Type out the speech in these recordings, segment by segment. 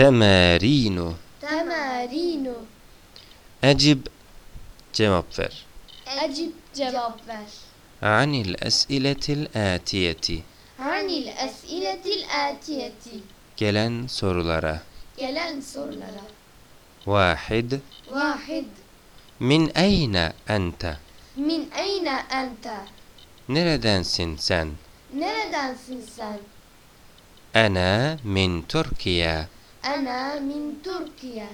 تمارين تمارين أجب cevap ver أجب cevap ver عن الأسئلة الآتية. عن الأسئلة الآتية. gelen sorulara gelen sorulara واحد. واحد. من أين أنت؟ من أين أنت؟ neredensin sen neredensin sen أنا من Türkiye أنا من Türkiye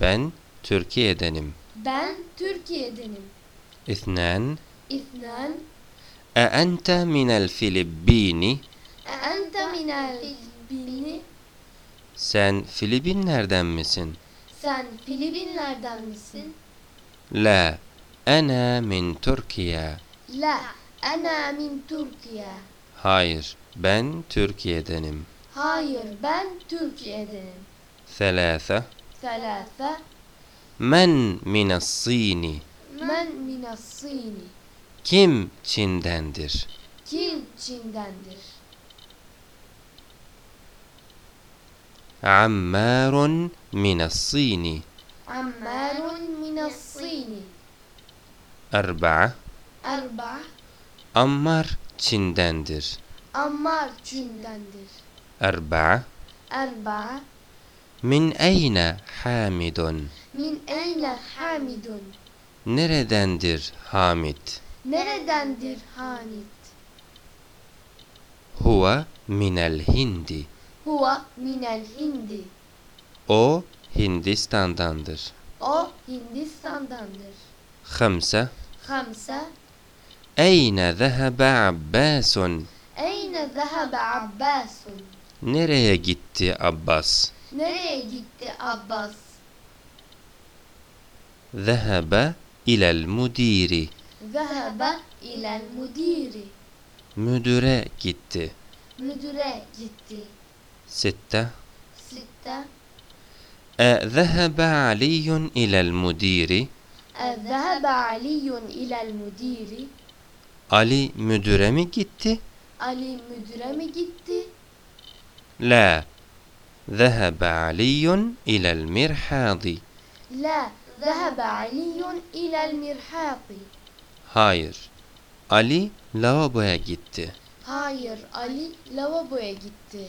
ben Türkiye'denim ben Türkiye'denim اثنان اثنان أأنت من الفلبين أنت من الفلبين sen Filipinlerden misin sen Filipinlerden misin لا أنا من Türkiye لا أنا من Türkiye hayır ben Türkiye'denim hayır ben Türkiye'denim ثلاثة ثلاثة من من الصين من من الصين kim Çin'dendir kim Çin'dendir عمار من الصين عمار من الصين أربعة أربعة Ammar Çin'dendir Ammar Çin'dendir أربعة. أربعة. من أين حامد؟ من أين حامد؟ neredendir Hamid neredendir Hamid هو من الهند. هو من الهند. o Hindistan'dandır o Hindistan'dandır خمسة. خمسة. أين ذهب عباس؟ أين ذهب عباس؟ nereye gitti Abbas nereye gitti Abbas ذهب إلى المدير ذهب إلى المدير müdüre gitti müdüre gitti ستة ستة أذهب علي إلى المدير ذهب علي إلى المدير Ali müdüre mi gitti? Ali müdüre mi gitti لا. ذهب علي إلى المرحاض. لا. ذهب علي إلى المرحاض. هاير. علي لوابوya gitti هاير. علي لوابوya gitti